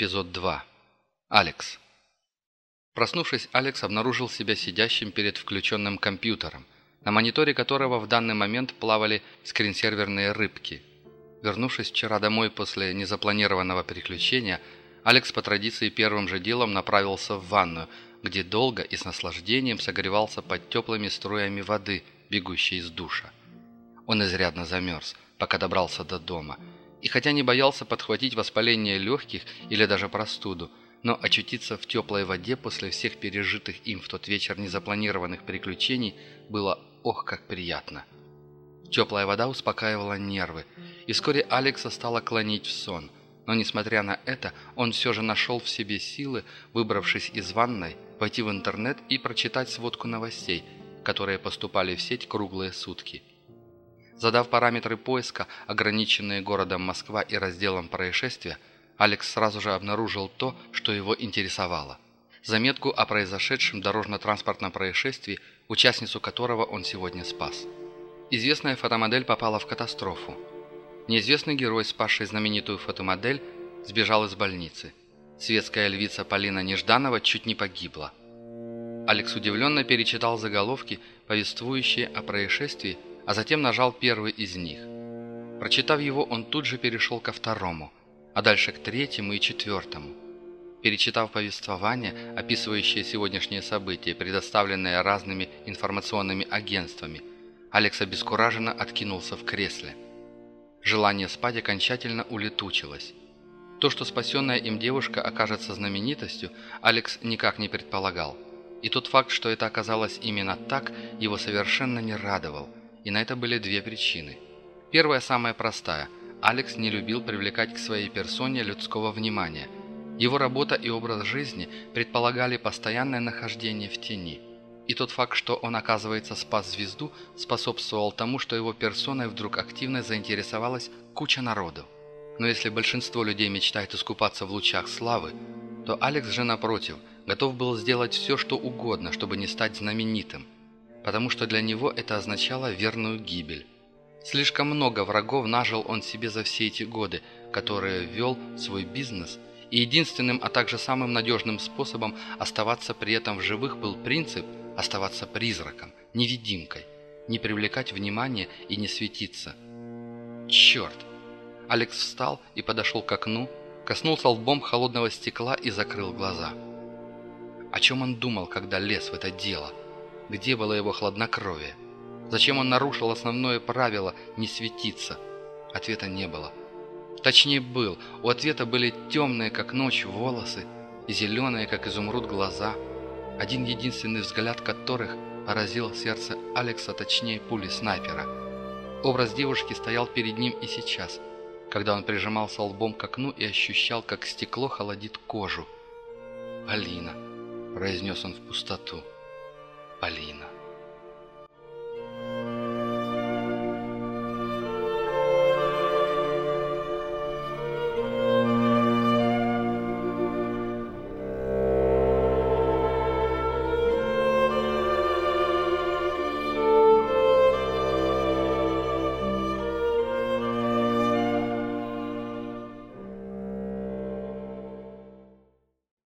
Эпизод 2. Алекс. Проснувшись, Алекс обнаружил себя сидящим перед включенным компьютером, на мониторе которого в данный момент плавали скринсерверные рыбки. Вернувшись вчера домой после незапланированного переключения, Алекс по традиции первым же делом направился в ванную, где долго и с наслаждением согревался под теплыми струями воды, бегущей из душа. Он изрядно замерз, пока добрался до дома – и хотя не боялся подхватить воспаление легких или даже простуду, но очутиться в теплой воде после всех пережитых им в тот вечер незапланированных приключений было ох как приятно. Теплая вода успокаивала нервы, и вскоре Алекса стало клонить в сон. Но несмотря на это, он все же нашел в себе силы, выбравшись из ванной, пойти в интернет и прочитать сводку новостей, которые поступали в сеть круглые сутки – Задав параметры поиска, ограниченные городом Москва и разделом происшествия, Алекс сразу же обнаружил то, что его интересовало. Заметку о произошедшем дорожно-транспортном происшествии, участницу которого он сегодня спас. Известная фотомодель попала в катастрофу. Неизвестный герой, спасший знаменитую фотомодель, сбежал из больницы. Светская львица Полина Нежданова чуть не погибла. Алекс удивленно перечитал заголовки, повествующие о происшествии, а затем нажал первый из них. Прочитав его, он тут же перешел ко второму, а дальше к третьему и четвертому. Перечитав повествование, описывающее сегодняшнее событие, предоставленное разными информационными агентствами, Алекс обескураженно откинулся в кресле. Желание спать окончательно улетучилось. То, что спасенная им девушка окажется знаменитостью, Алекс никак не предполагал. И тот факт, что это оказалось именно так, его совершенно не радовал – и на это были две причины. Первая самая простая. Алекс не любил привлекать к своей персоне людского внимания. Его работа и образ жизни предполагали постоянное нахождение в тени. И тот факт, что он, оказывается, спас звезду, способствовал тому, что его персоной вдруг активно заинтересовалась куча народу. Но если большинство людей мечтает искупаться в лучах славы, то Алекс же, напротив, готов был сделать все, что угодно, чтобы не стать знаменитым – потому что для него это означало верную гибель. Слишком много врагов нажил он себе за все эти годы, которые вел свой бизнес, и единственным, а также самым надежным способом оставаться при этом в живых был принцип оставаться призраком, невидимкой, не привлекать внимания и не светиться. Черт! Алекс встал и подошел к окну, коснулся лбом холодного стекла и закрыл глаза. О чем он думал, когда лез в это дело? Где было его хладнокровие? Зачем он нарушил основное правило «не светиться»? Ответа не было. Точнее был. У ответа были темные, как ночь, волосы и зеленые, как изумруд, глаза. Один единственный взгляд которых поразил сердце Алекса, точнее пули снайпера. Образ девушки стоял перед ним и сейчас, когда он прижимался лбом к окну и ощущал, как стекло холодит кожу. «Алина», — произнес он в пустоту, — Полина.